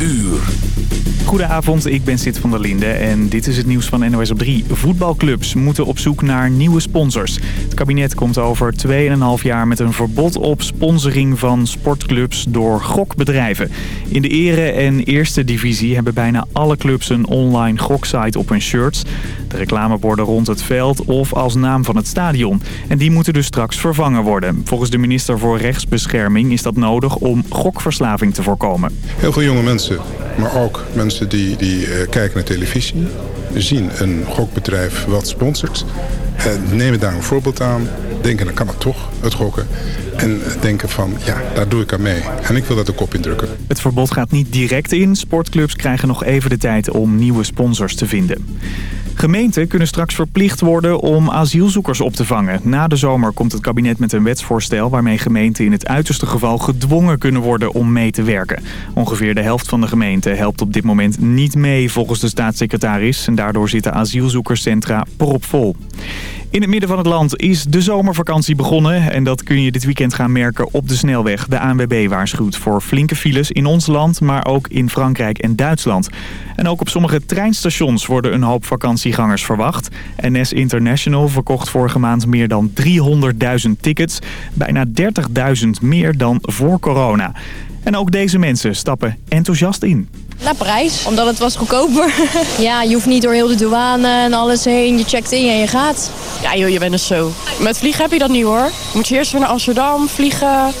uur. Goedenavond, ik ben Sid van der Linde en dit is het nieuws van NOS op 3. Voetbalclubs moeten op zoek naar nieuwe sponsors. Het kabinet komt over 2,5 jaar met een verbod op sponsoring van sportclubs door gokbedrijven. In de ere- en eerste divisie hebben bijna alle clubs een online goksite op hun shirts. De reclameborden rond het veld of als naam van het stadion. En die moeten dus straks vervangen worden. Volgens de minister voor Rechtsbescherming is dat nodig om gokverslaving te voorkomen. Heel veel jonge mensen, maar ook mensen die, die uh, kijken naar televisie... zien een gokbedrijf wat sponsort... Uh, nemen daar een voorbeeld aan, denken dan kan het toch, het gokken... en denken van, ja, daar doe ik aan mee. En ik wil dat de kop indrukken. Het verbod gaat niet direct in. Sportclubs krijgen nog even de tijd om nieuwe sponsors te vinden. Gemeenten kunnen straks verplicht worden om asielzoekers op te vangen. Na de zomer komt het kabinet met een wetsvoorstel... waarmee gemeenten in het uiterste geval gedwongen kunnen worden om mee te werken. Ongeveer de helft van de gemeenten helpt op dit moment niet mee volgens de staatssecretaris. En daardoor zitten asielzoekerscentra propvol. In het midden van het land is de zomervakantie begonnen. En dat kun je dit weekend gaan merken op de snelweg. De ANWB waarschuwt voor flinke files in ons land, maar ook in Frankrijk en Duitsland. En ook op sommige treinstations worden een hoop vakantiegangers verwacht. NS International verkocht vorige maand meer dan 300.000 tickets. Bijna 30.000 meer dan voor corona. En ook deze mensen stappen enthousiast in. Naar Parijs, omdat het was goedkoper. ja, je hoeft niet door heel de douane en alles heen. Je checkt in en je gaat. Ja joh, je bent dus zo. Met vliegen heb je dat niet hoor. Moet je eerst weer naar Amsterdam vliegen.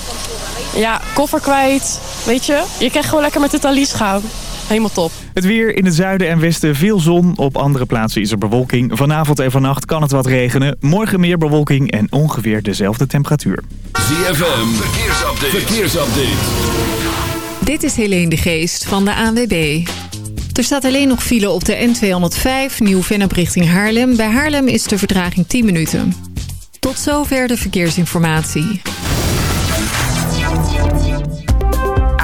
Ja, koffer kwijt. Weet je, je krijgt gewoon lekker met de Thalys gaan. Helemaal top. Het weer in het zuiden en westen veel zon. Op andere plaatsen is er bewolking. Vanavond en vannacht kan het wat regenen. Morgen meer bewolking en ongeveer dezelfde temperatuur. ZFM, verkeersupdate. verkeersupdate. Dit is Helene de Geest van de ANWB. Er staat alleen nog file op de N205, Nieuw-Vennep richting Haarlem. Bij Haarlem is de vertraging 10 minuten. Tot zover de verkeersinformatie.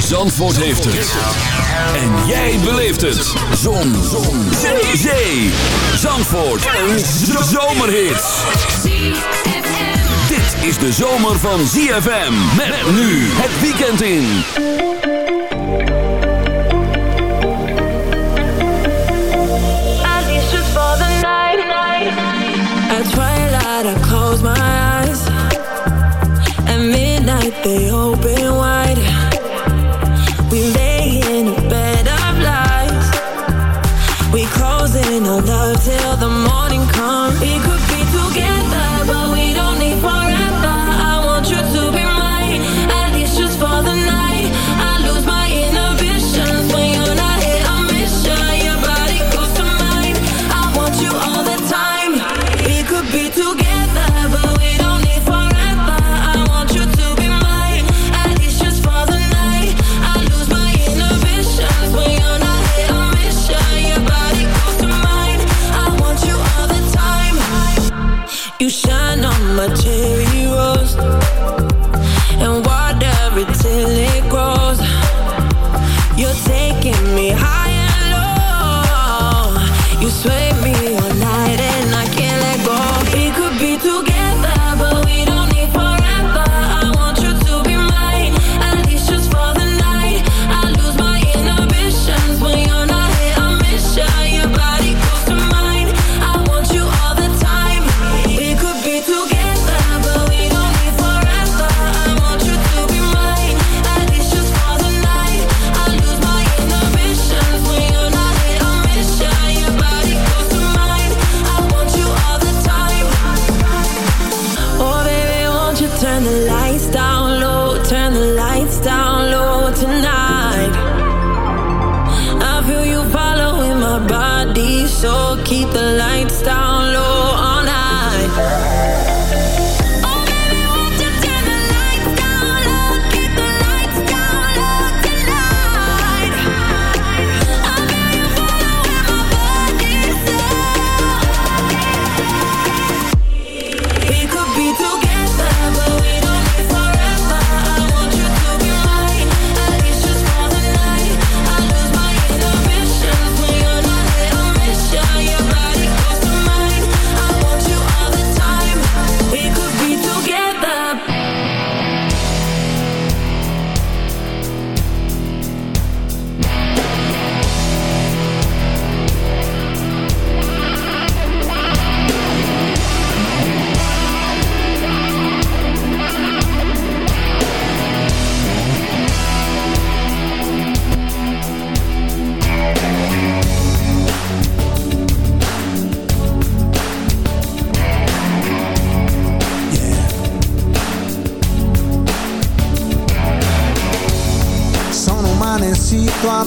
Zandvoort heeft het. En jij beleeft het. Zon. Zon. Zee. Zee. Zandvoort. Een zomerhit. Dit is de zomer van ZFM. Met nu het weekend in. At twilight I close my eyes At midnight they open wide love till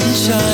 sunshine.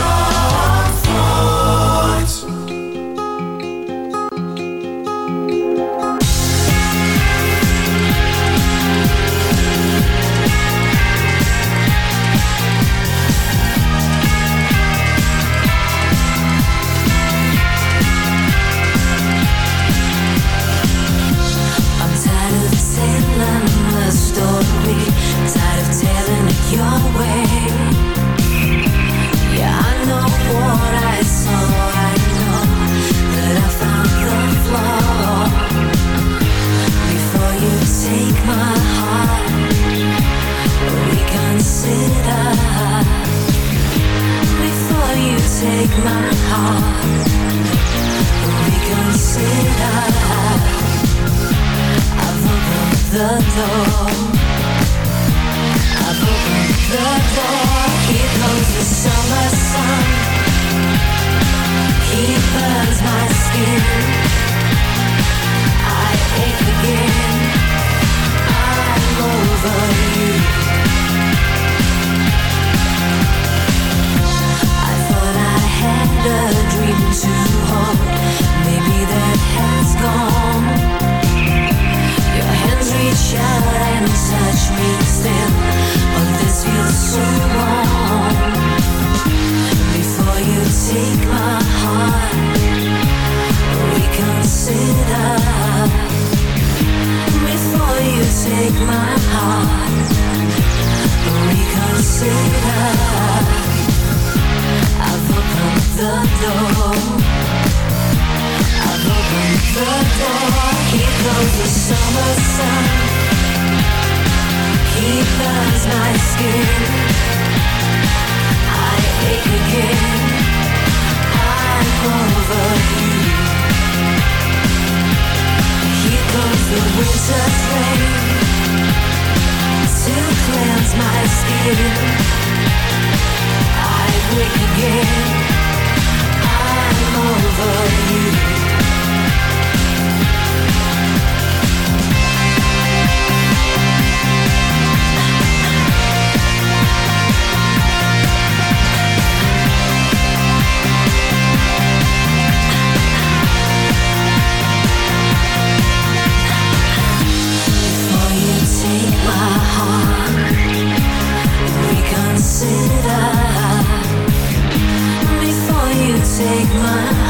my heart. Reconsider. I've opened the door. I've opened the door. Here comes the summer sun. He burns my skin. I ache again. I'm over you. Here the winter's rain. I'm over you. take my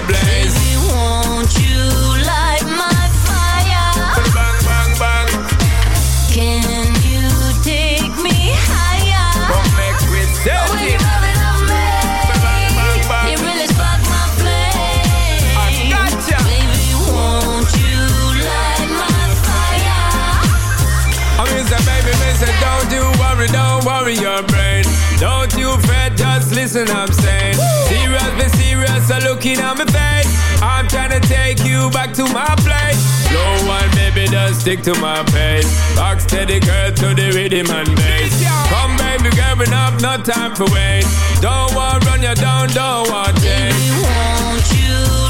to blame. stick to my pace. Rock steady girl to the rhythm and bass. Come baby girl, we have no time for wait. Don't want run you down, don't want change. Baby, won't you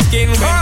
skin when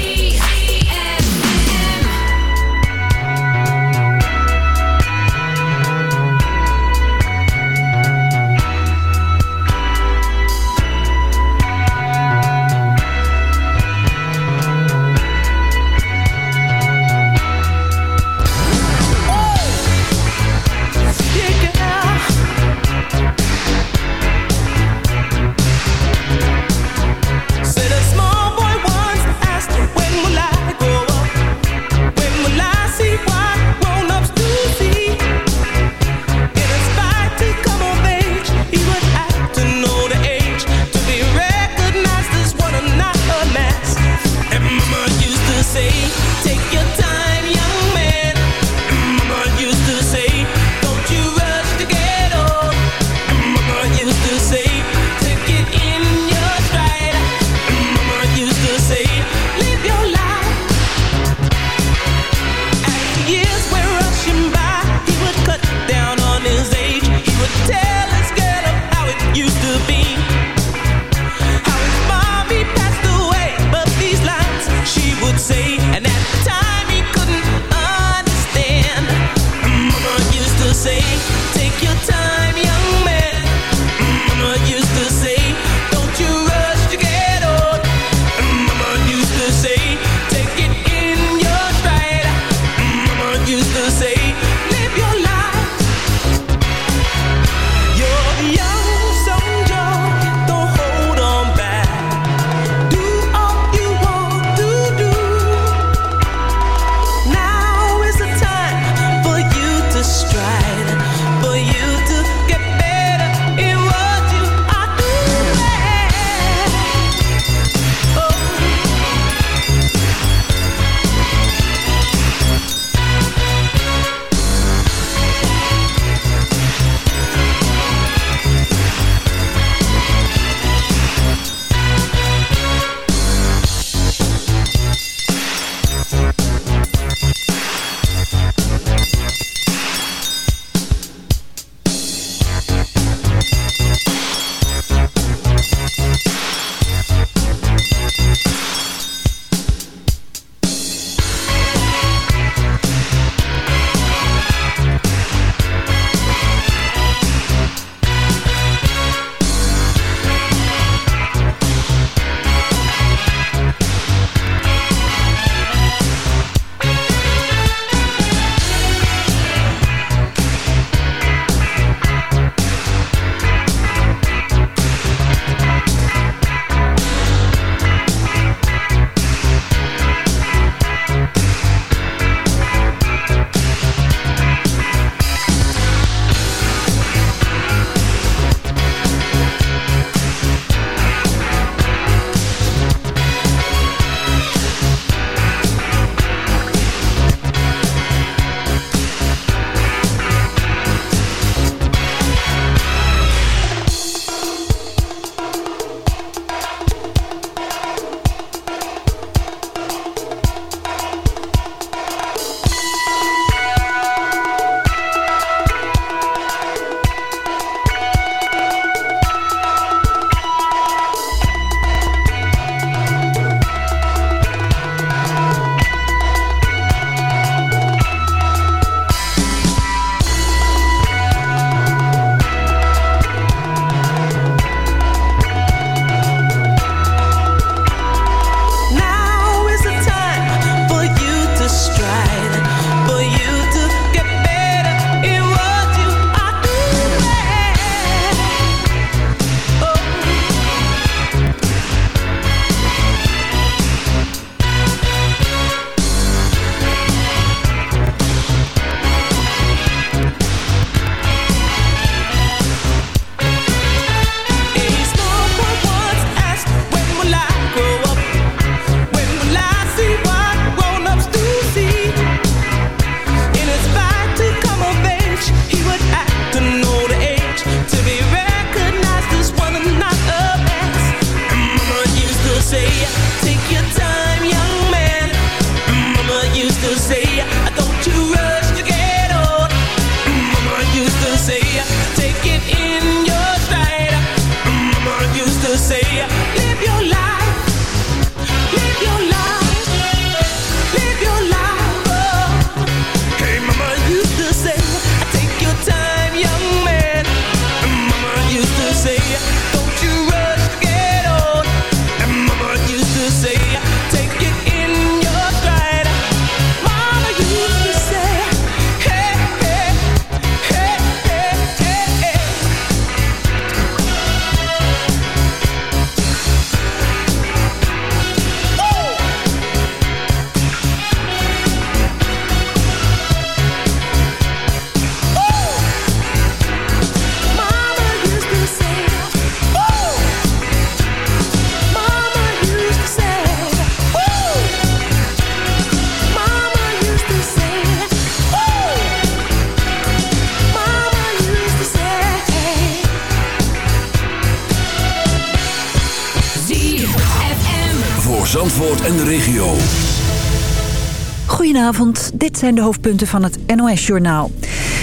Goedenavond, dit zijn de hoofdpunten van het NOS-journaal.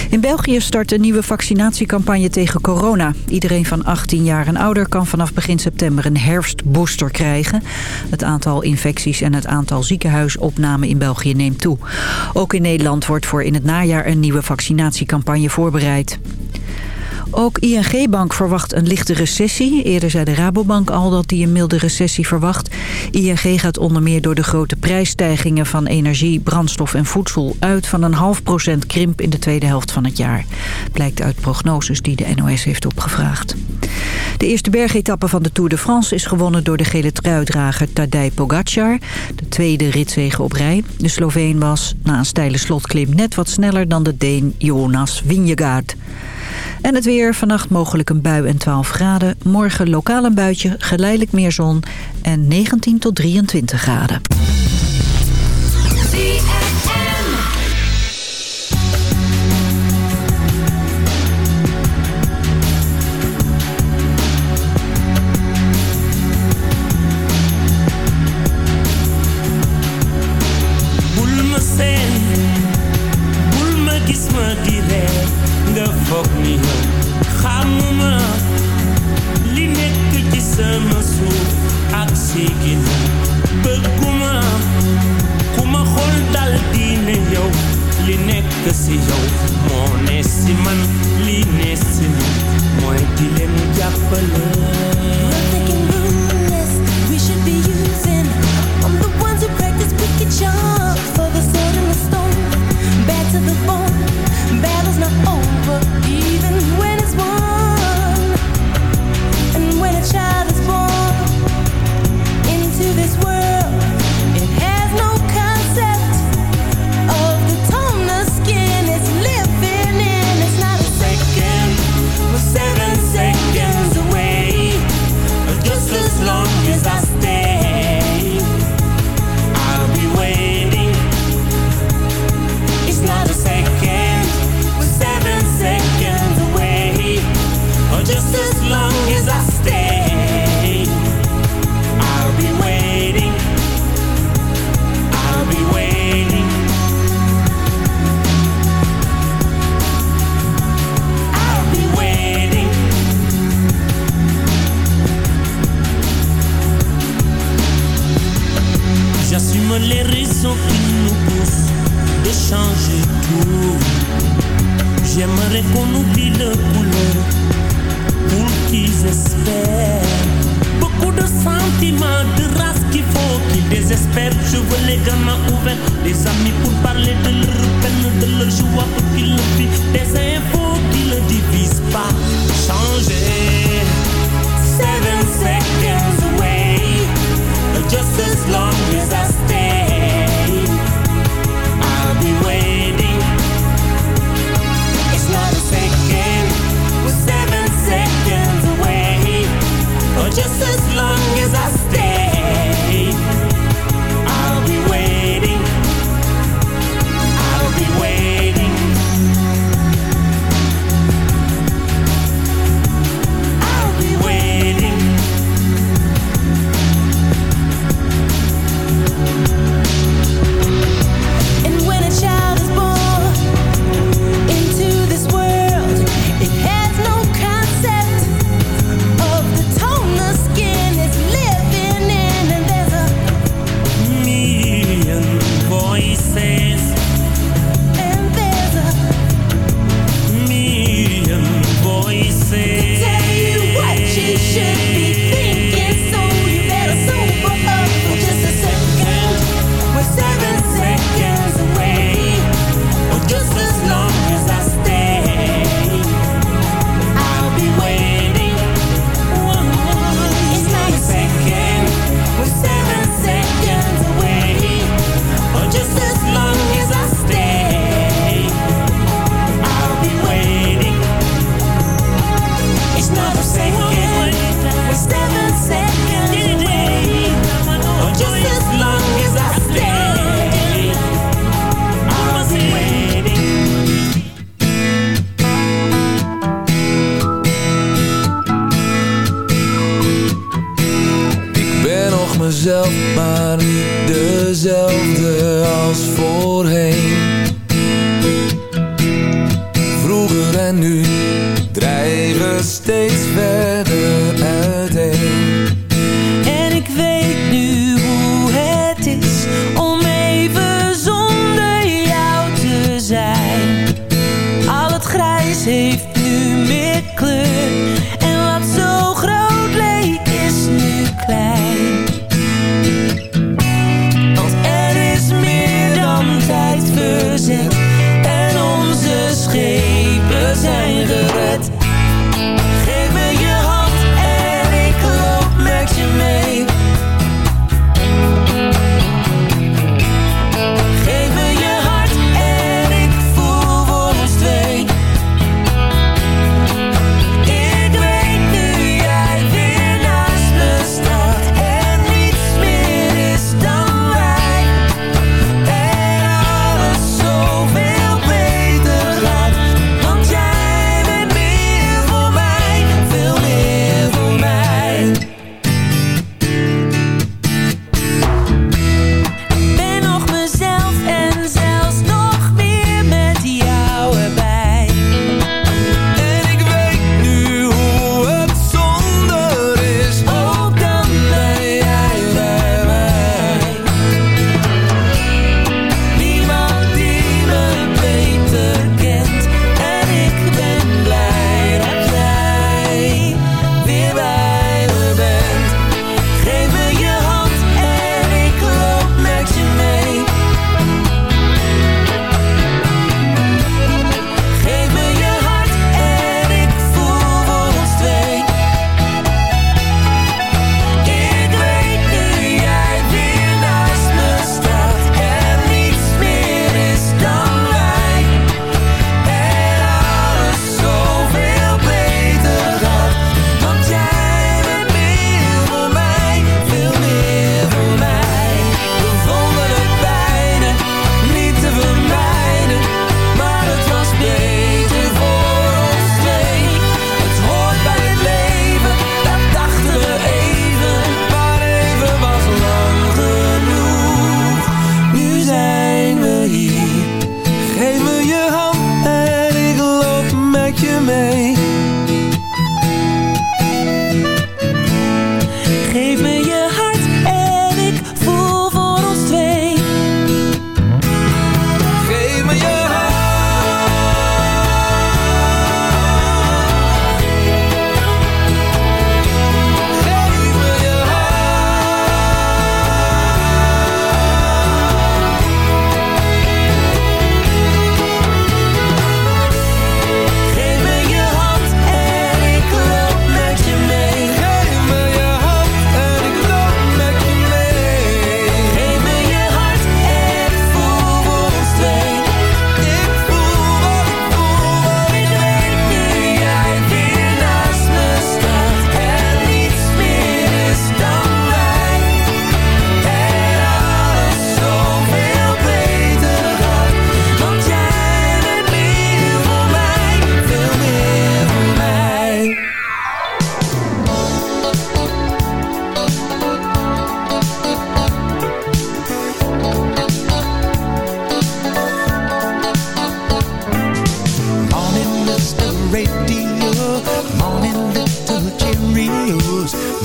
In België start een nieuwe vaccinatiecampagne tegen corona. Iedereen van 18 jaar en ouder kan vanaf begin september een herfstbooster krijgen. Het aantal infecties en het aantal ziekenhuisopnamen in België neemt toe. Ook in Nederland wordt voor in het najaar een nieuwe vaccinatiecampagne voorbereid. Ook ING Bank verwacht een lichte recessie. Eerder zei de Rabobank al dat hij een milde recessie verwacht. ING gaat onder meer door de grote prijsstijgingen van energie, brandstof en voedsel uit van een half procent krimp in de tweede helft van het jaar. Blijkt uit prognoses die de NOS heeft opgevraagd. De eerste bergetappe van de Tour de France is gewonnen door de gele truidrager Tadej Pogacar. De tweede ritzege op rij. De Sloveen was na een steile slotklim net wat sneller dan de Deen Jonas Vingegaard. En het weer, vannacht mogelijk een bui en 12 graden. Morgen lokaal een buitje, geleidelijk meer zon en 19 tot 23 graden. Ak si ginnaaw bëgguma ku ma xool dal di ne yow li nekk si yow moo ne si man verder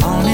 Morning,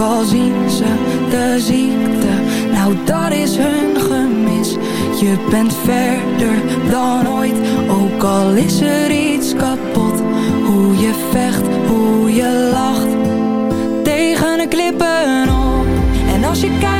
Al zien ze de ziekte. Nou dat is hun gemis. Je bent verder dan ooit. Ook al is er iets kapot. Hoe je vecht, hoe je lacht. Tegen de klippen op. En als je kijkt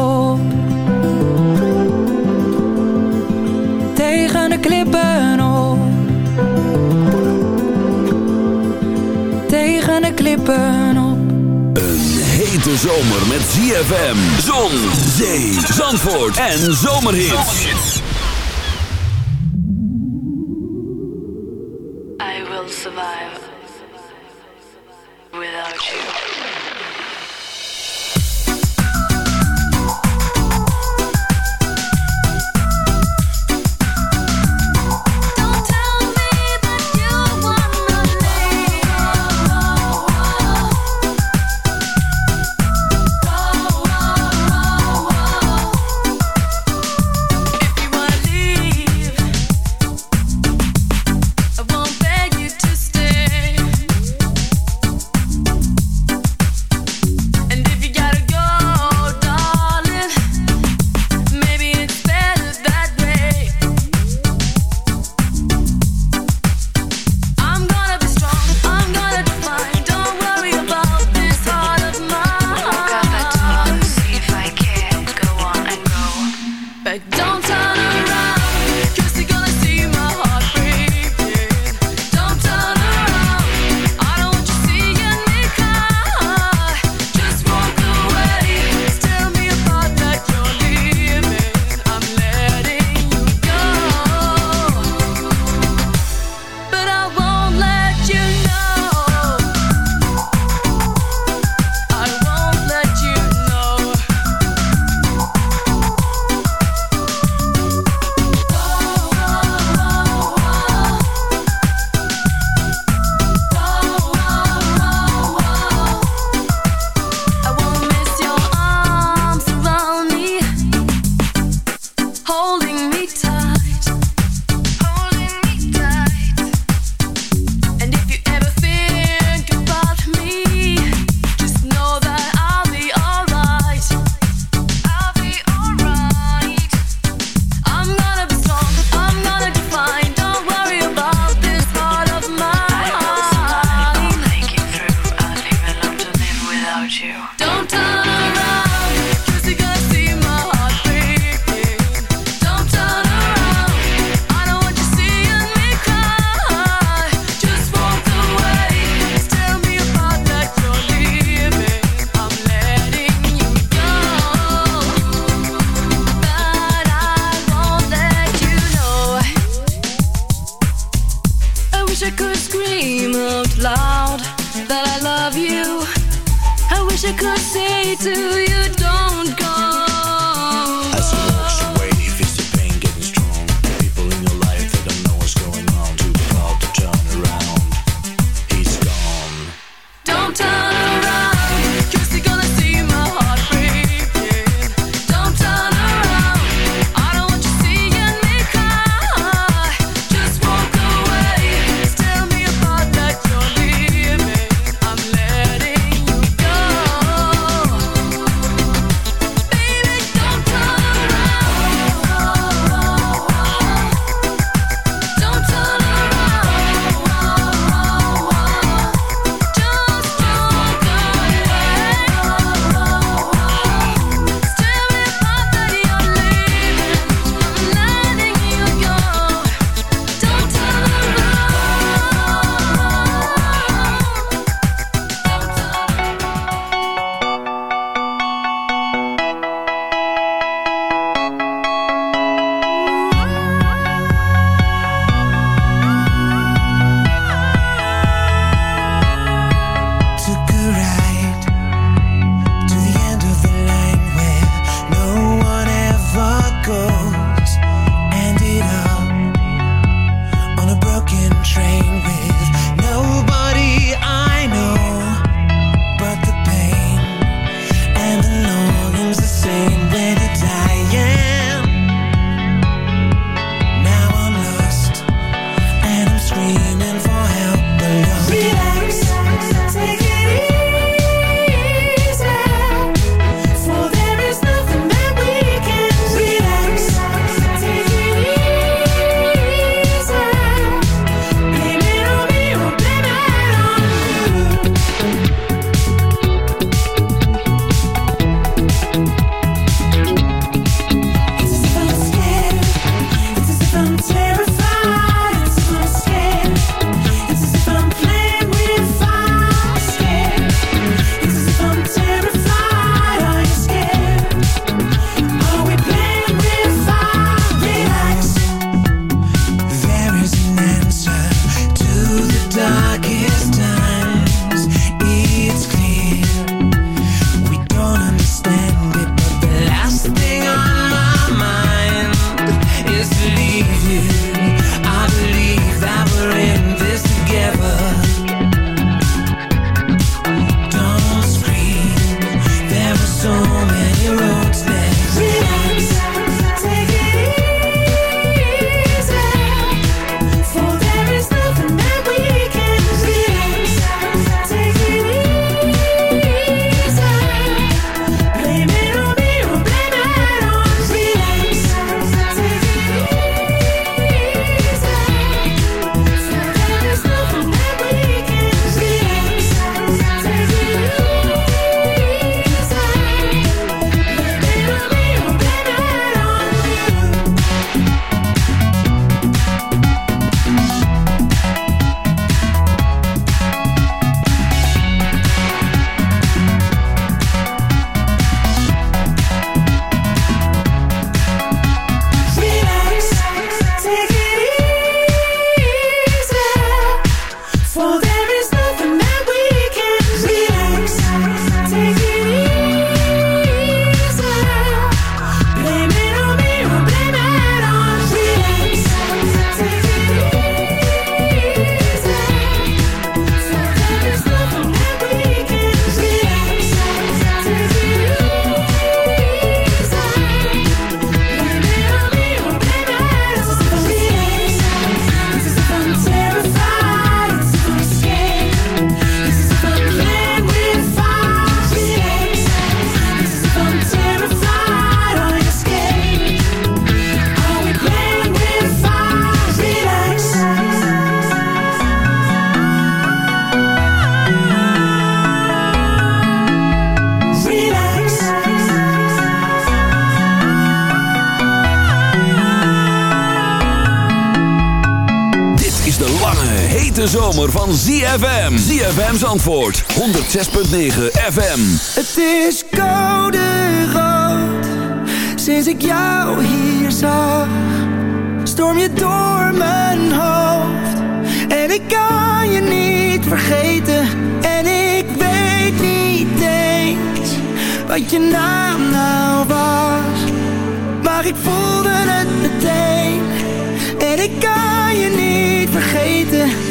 Tegen de klippen op. Een hete zomer met ZFM, zon, zee, zandvoort en zomerhits. To you, ZFM's antwoord 106.9 FM. Het is koude rood Sinds ik jou hier zag. Storm je door mijn hoofd En ik kan je niet vergeten. En ik weet niet eens Wat je naam nou was. Maar ik voelde het meteen En ik kan je niet vergeten